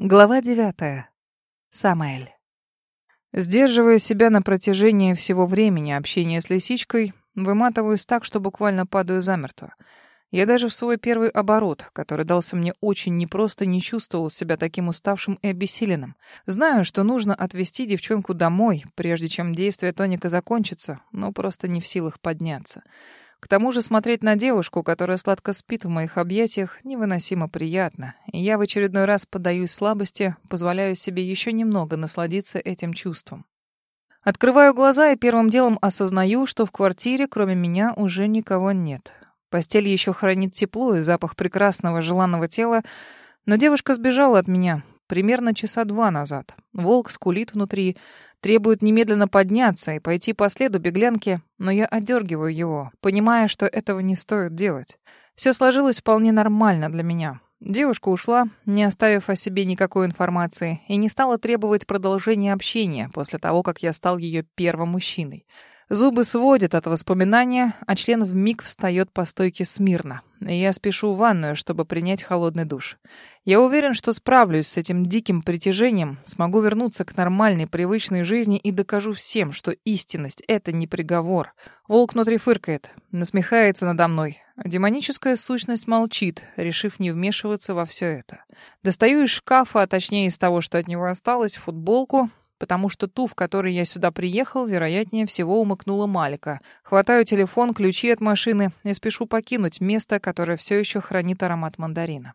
Глава девятая. Самаэль. Сдерживая себя на протяжении всего времени общения с лисичкой, выматываюсь так, что буквально падаю замертво. Я даже в свой первый оборот, который дался мне очень непросто, не чувствовал себя таким уставшим и обессиленным. Знаю, что нужно отвезти девчонку домой, прежде чем действие тоника закончится, но просто не в силах подняться. К тому же смотреть на девушку, которая сладко спит в моих объятиях, невыносимо приятно. И я в очередной раз поддаюсь слабости, позволяю себе еще немного насладиться этим чувством. Открываю глаза и первым делом осознаю, что в квартире кроме меня уже никого нет. Постель еще хранит тепло и запах прекрасного желанного тела, но девушка сбежала от меня примерно часа два назад. Волк скулит внутри, Требует немедленно подняться и пойти по следу беглянки, но я отдергиваю его, понимая, что этого не стоит делать. Все сложилось вполне нормально для меня. Девушка ушла, не оставив о себе никакой информации, и не стала требовать продолжения общения после того, как я стал ее первым мужчиной. Зубы сводят от воспоминания, а член вмиг встает по стойке смирно. Я спешу в ванную, чтобы принять холодный душ. Я уверен, что справлюсь с этим диким притяжением, смогу вернуться к нормальной, привычной жизни и докажу всем, что истинность — это не приговор. Волк внутри фыркает, насмехается надо мной. Демоническая сущность молчит, решив не вмешиваться во все это. Достаю из шкафа, а точнее из того, что от него осталось, футболку, потому что ту, в которой я сюда приехал, вероятнее всего умыкнула Малика. Хватаю телефон, ключи от машины и спешу покинуть место, которое все еще хранит аромат мандарина.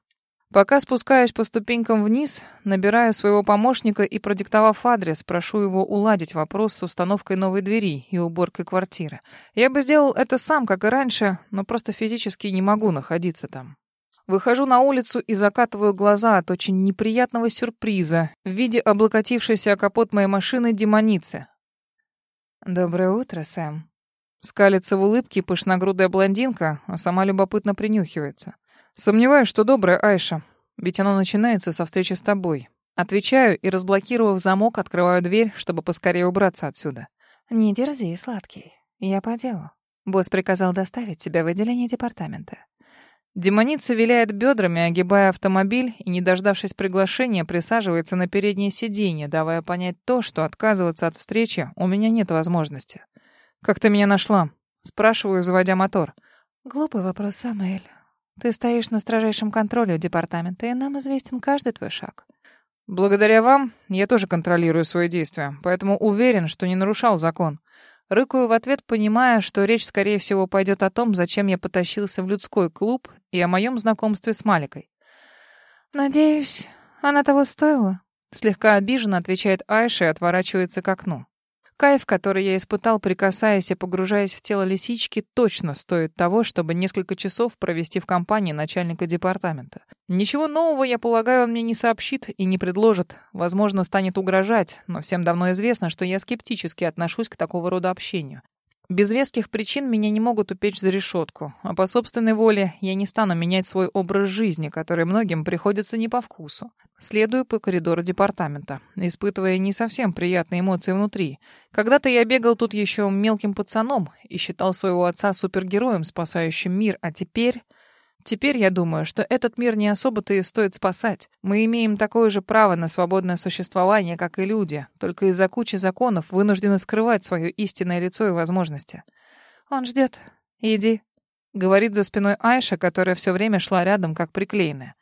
Пока спускаюсь по ступенькам вниз, набираю своего помощника и, продиктовав адрес, прошу его уладить вопрос с установкой новой двери и уборкой квартиры. Я бы сделал это сам, как и раньше, но просто физически не могу находиться там. Выхожу на улицу и закатываю глаза от очень неприятного сюрприза в виде облокотившейся о капот моей машины демоницы. «Доброе утро, Сэм». Скалится в улыбке пышногрудая блондинка, а сама любопытно принюхивается. «Сомневаюсь, что добрая Айша, ведь оно начинается со встречи с тобой». Отвечаю и, разблокировав замок, открываю дверь, чтобы поскорее убраться отсюда. «Не дерзи, сладкий. Я по делу. Босс приказал доставить тебя в отделение департамента. Демоница виляет бедрами, огибая автомобиль, и, не дождавшись приглашения, присаживается на переднее сиденье, давая понять то, что отказываться от встречи у меня нет возможности. «Как ты меня нашла?» — спрашиваю, заводя мотор. «Глупый вопрос, Самуэль. Ты стоишь на строжайшем контроле департамента, и нам известен каждый твой шаг». «Благодаря вам я тоже контролирую свои действия, поэтому уверен, что не нарушал закон. Рыкаю в ответ, понимая, что речь, скорее всего, пойдет о том, зачем я потащился в людской клуб и о моем знакомстве с Маликой. «Надеюсь, она того стоила?» Слегка обиженно отвечает Айша и отворачивается к окну. Кайф, который я испытал, прикасаясь и погружаясь в тело лисички, точно стоит того, чтобы несколько часов провести в компании начальника департамента. Ничего нового, я полагаю, он мне не сообщит и не предложит. Возможно, станет угрожать, но всем давно известно, что я скептически отношусь к такого рода общению. Без веских причин меня не могут упечь за решетку, а по собственной воле я не стану менять свой образ жизни, который многим приходится не по вкусу. Следую по коридору департамента, испытывая не совсем приятные эмоции внутри. Когда-то я бегал тут еще мелким пацаном и считал своего отца супергероем, спасающим мир, а теперь... Теперь я думаю, что этот мир не особо-то и стоит спасать. Мы имеем такое же право на свободное существование, как и люди, только из-за кучи законов вынуждены скрывать свое истинное лицо и возможности. «Он ждет. Иди», — говорит за спиной Айша, которая все время шла рядом, как приклеенная.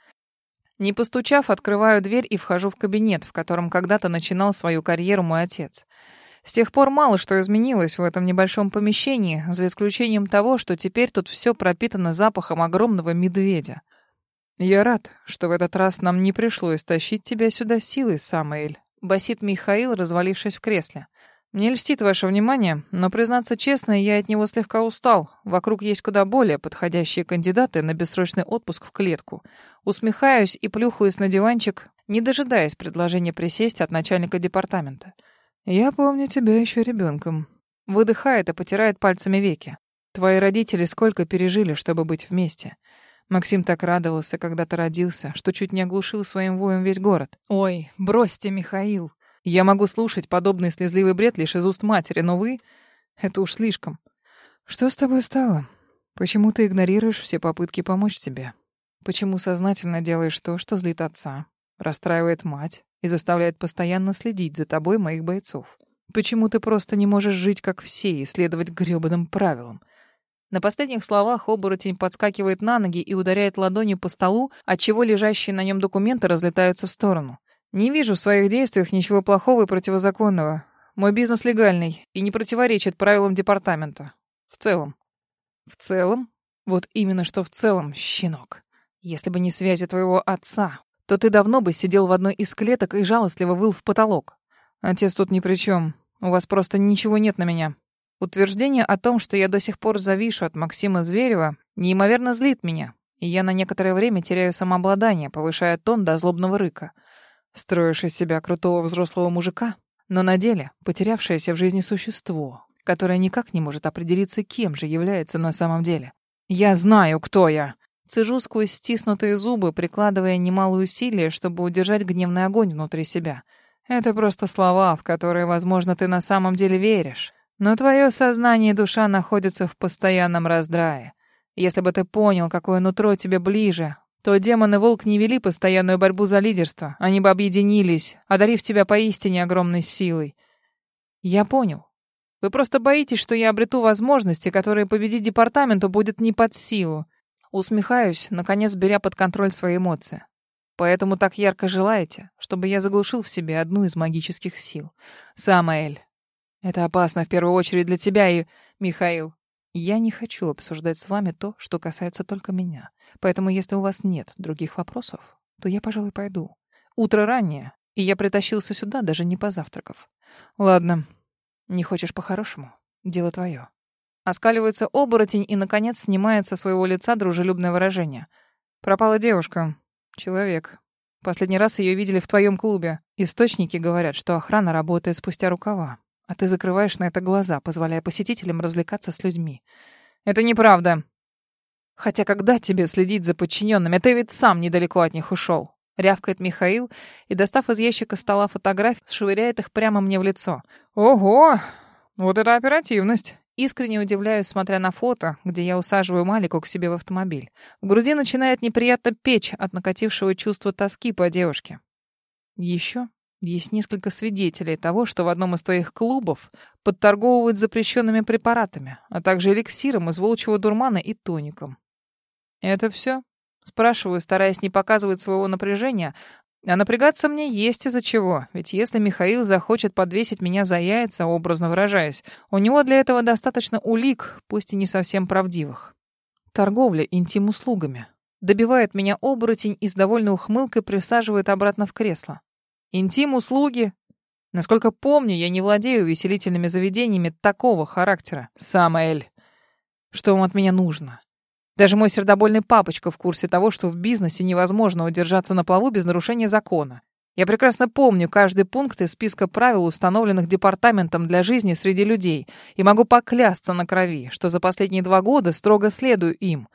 Не постучав, открываю дверь и вхожу в кабинет, в котором когда-то начинал свою карьеру мой отец. С тех пор мало что изменилось в этом небольшом помещении, за исключением того, что теперь тут все пропитано запахом огромного медведя. «Я рад, что в этот раз нам не пришлось тащить тебя сюда силой, Самоэль», — басит Михаил, развалившись в кресле. «Мне льстит ваше внимание, но, признаться честно, я от него слегка устал. Вокруг есть куда более подходящие кандидаты на бессрочный отпуск в клетку. Усмехаюсь и плюхаюсь на диванчик, не дожидаясь предложения присесть от начальника департамента. «Я помню тебя еще ребенком». Выдыхает и потирает пальцами веки. «Твои родители сколько пережили, чтобы быть вместе?» Максим так радовался, когда ты родился, что чуть не оглушил своим воем весь город. «Ой, бросьте, Михаил! Я могу слушать подобный слезливый бред лишь из уст матери, но вы... Это уж слишком. Что с тобой стало? Почему ты игнорируешь все попытки помочь тебе? Почему сознательно делаешь то, что злит отца? расстраивает мать и заставляет постоянно следить за тобой моих бойцов. Почему ты просто не можешь жить как все и следовать грёбаным правилам? На последних словах оборотень подскакивает на ноги и ударяет ладонью по столу, отчего лежащие на нем документы разлетаются в сторону. Не вижу в своих действиях ничего плохого и противозаконного. Мой бизнес легальный и не противоречит правилам департамента. В целом. В целом? Вот именно что в целом, щенок. Если бы не связи твоего отца, то ты давно бы сидел в одной из клеток и жалостливо выл в потолок. Отец тут ни при чем. У вас просто ничего нет на меня. Утверждение о том, что я до сих пор завишу от Максима Зверева, неимоверно злит меня, и я на некоторое время теряю самообладание, повышая тон до злобного рыка. Строишь из себя крутого взрослого мужика, но на деле потерявшееся в жизни существо, которое никак не может определиться, кем же является на самом деле. «Я знаю, кто я!» Цежу сквозь стиснутые зубы, прикладывая немалые усилия, чтобы удержать гневный огонь внутри себя. Это просто слова, в которые, возможно, ты на самом деле веришь. Но твое сознание и душа находятся в постоянном раздрае. Если бы ты понял, какое нутро тебе ближе, то демон и волк не вели постоянную борьбу за лидерство. Они бы объединились, одарив тебя поистине огромной силой. Я понял. Вы просто боитесь, что я обрету возможности, которые победить департаменту будет не под силу. Усмехаюсь, наконец беря под контроль свои эмоции. Поэтому так ярко желаете, чтобы я заглушил в себе одну из магических сил. Самаэль, это опасно в первую очередь для тебя и... Михаил, я не хочу обсуждать с вами то, что касается только меня. Поэтому если у вас нет других вопросов, то я, пожалуй, пойду. Утро раннее, и я притащился сюда, даже не позавтракав. Ладно, не хочешь по-хорошему? Дело твое. Оскаливается оборотень и, наконец, снимает со своего лица дружелюбное выражение. Пропала девушка. Человек. Последний раз ее видели в твоем клубе. Источники говорят, что охрана работает спустя рукава а ты закрываешь на это глаза, позволяя посетителям развлекаться с людьми. Это неправда. Хотя когда тебе следить за подчиненными, ты ведь сам недалеко от них ушел. Рявкает Михаил и, достав из ящика стола фотографии, швыряет их прямо мне в лицо. Ого! Вот это оперативность. Искренне удивляюсь, смотря на фото, где я усаживаю Малику к себе в автомобиль. В груди начинает неприятно печь от накатившего чувства тоски по девушке. Еще есть несколько свидетелей того, что в одном из твоих клубов подторговывают запрещенными препаратами, а также эликсиром из волчьего дурмана и тоником. Это все? Спрашиваю, стараясь не показывать своего напряжения, а напрягаться мне есть из-за чего. Ведь если Михаил захочет подвесить меня за яйца, образно выражаясь, у него для этого достаточно улик, пусть и не совсем правдивых. Торговля интим-услугами. Добивает меня оборотень и с довольной ухмылкой присаживает обратно в кресло. Интим-услуги. Насколько помню, я не владею веселительными заведениями такого характера. Самоэль. Что вам от меня нужно? Даже мой сердобольный папочка в курсе того, что в бизнесе невозможно удержаться на плаву без нарушения закона. Я прекрасно помню каждый пункт из списка правил, установленных департаментом для жизни среди людей, и могу поклясться на крови, что за последние два года строго следую им.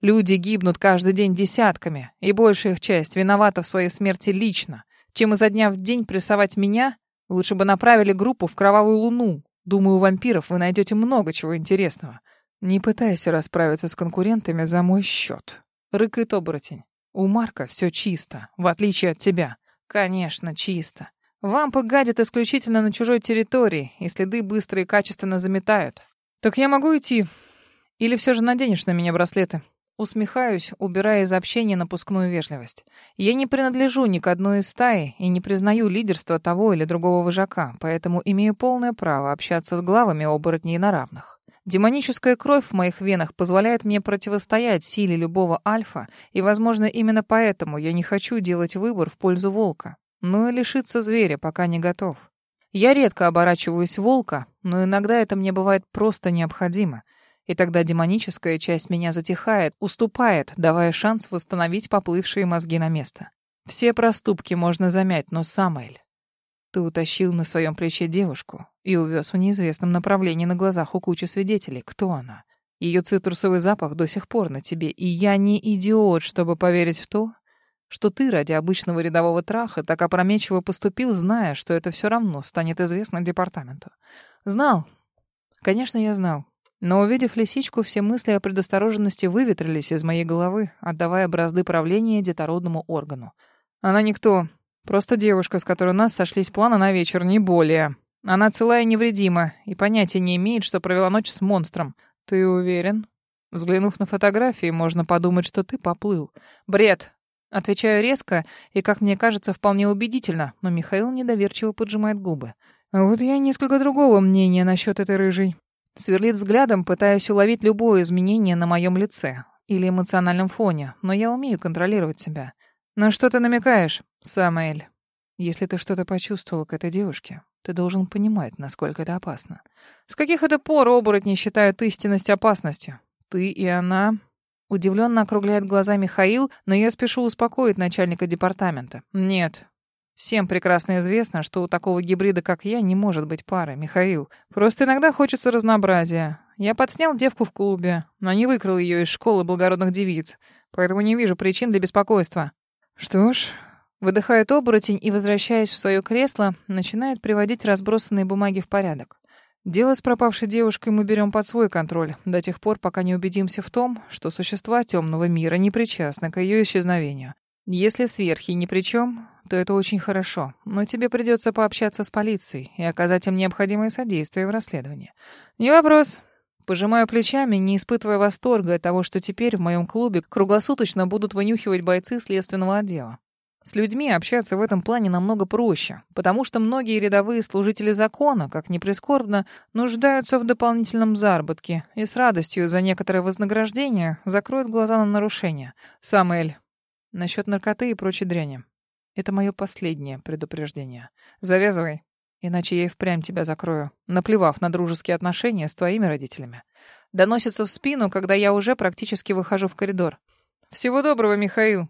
Люди гибнут каждый день десятками, и большая их часть виновата в своей смерти лично. Чем изо дня в день прессовать меня, лучше бы направили группу в Кровавую Луну. Думаю, у вампиров вы найдете много чего интересного. Не пытайся расправиться с конкурентами за мой счет. Рыкает оборотень. У Марка все чисто, в отличие от тебя. Конечно, чисто. Вампы гадят исключительно на чужой территории, и следы быстро и качественно заметают. Так я могу идти? Или все же наденешь на меня браслеты? Усмехаюсь, убирая из общения напускную вежливость. Я не принадлежу ни к одной из стаи и не признаю лидерство того или другого вожака, поэтому имею полное право общаться с главами оборотней на равных. Демоническая кровь в моих венах позволяет мне противостоять силе любого альфа, и, возможно, именно поэтому я не хочу делать выбор в пользу волка. Но и лишиться зверя пока не готов. Я редко оборачиваюсь волка, но иногда это мне бывает просто необходимо — и тогда демоническая часть меня затихает, уступает, давая шанс восстановить поплывшие мозги на место. Все проступки можно замять, но Самоэль... Ты утащил на своем плече девушку и увез в неизвестном направлении на глазах у кучи свидетелей. Кто она? Ее цитрусовый запах до сих пор на тебе, и я не идиот, чтобы поверить в то, что ты ради обычного рядового траха так опрометчиво поступил, зная, что это все равно станет известно департаменту. Знал. Конечно, я знал. Но увидев лисичку, все мысли о предосторожности выветрились из моей головы, отдавая бразды правления детородному органу. Она никто. Просто девушка, с которой у нас сошлись планы на вечер, не более. Она целая и невредима, и понятия не имеет, что провела ночь с монстром. Ты уверен? Взглянув на фотографии, можно подумать, что ты поплыл. Бред. Отвечаю резко и, как мне кажется, вполне убедительно, но Михаил недоверчиво поджимает губы. Вот я несколько другого мнения насчет этой рыжей. Сверлит взглядом, пытаясь уловить любое изменение на моем лице или эмоциональном фоне, но я умею контролировать себя. На что ты намекаешь, Самаэль? Если ты что-то почувствовал к этой девушке, ты должен понимать, насколько это опасно. С каких это пор оборотни считают истинность опасностью? Ты и она Удивленно округляет глаза Михаил, но я спешу успокоить начальника департамента. Нет. Всем прекрасно известно, что у такого гибрида, как я, не может быть пары, Михаил. Просто иногда хочется разнообразия. Я подснял девку в клубе, но не выкрал ее из школы благородных девиц, поэтому не вижу причин для беспокойства. Что ж, выдыхает оборотень и, возвращаясь в свое кресло, начинает приводить разбросанные бумаги в порядок. Дело с пропавшей девушкой мы берем под свой контроль до тех пор, пока не убедимся в том, что существа темного мира не причастны к ее исчезновению. Если сверхи ни при чем, то это очень хорошо, но тебе придется пообщаться с полицией и оказать им необходимое содействие в расследовании. Не вопрос. Пожимаю плечами, не испытывая восторга от того, что теперь в моем клубе круглосуточно будут вынюхивать бойцы следственного отдела. С людьми общаться в этом плане намного проще, потому что многие рядовые служители закона, как ни прискорбно, нуждаются в дополнительном заработке и с радостью за некоторое вознаграждение закроют глаза на нарушения. Самуэль, насчет наркоты и прочей дряни. Это мое последнее предупреждение. Завязывай, иначе я и впрямь тебя закрою, наплевав на дружеские отношения с твоими родителями. Доносится в спину, когда я уже практически выхожу в коридор. Всего доброго, Михаил.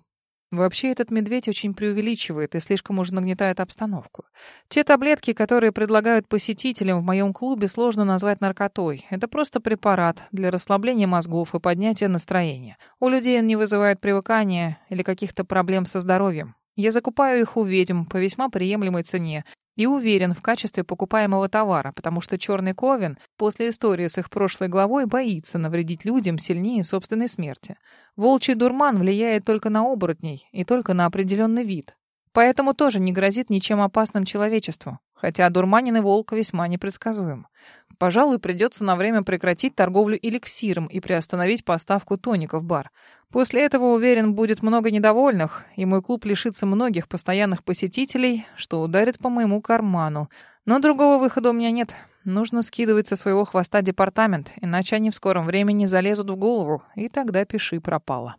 Вообще этот медведь очень преувеличивает и слишком уж нагнетает обстановку. Те таблетки, которые предлагают посетителям в моем клубе, сложно назвать наркотой. Это просто препарат для расслабления мозгов и поднятия настроения. У людей он не вызывает привыкания или каких-то проблем со здоровьем. Я закупаю их у ведьм по весьма приемлемой цене и уверен в качестве покупаемого товара, потому что черный Ковен после истории с их прошлой главой боится навредить людям сильнее собственной смерти. Волчий дурман влияет только на оборотней и только на определенный вид. Поэтому тоже не грозит ничем опасным человечеству, хотя дурманенный волк весьма непредсказуем. Пожалуй, придется на время прекратить торговлю эликсиром и приостановить поставку тоника в бар. После этого, уверен, будет много недовольных, и мой клуб лишится многих постоянных посетителей, что ударит по моему карману. Но другого выхода у меня нет. Нужно скидывать со своего хвоста департамент, иначе они в скором времени залезут в голову, и тогда пиши пропало.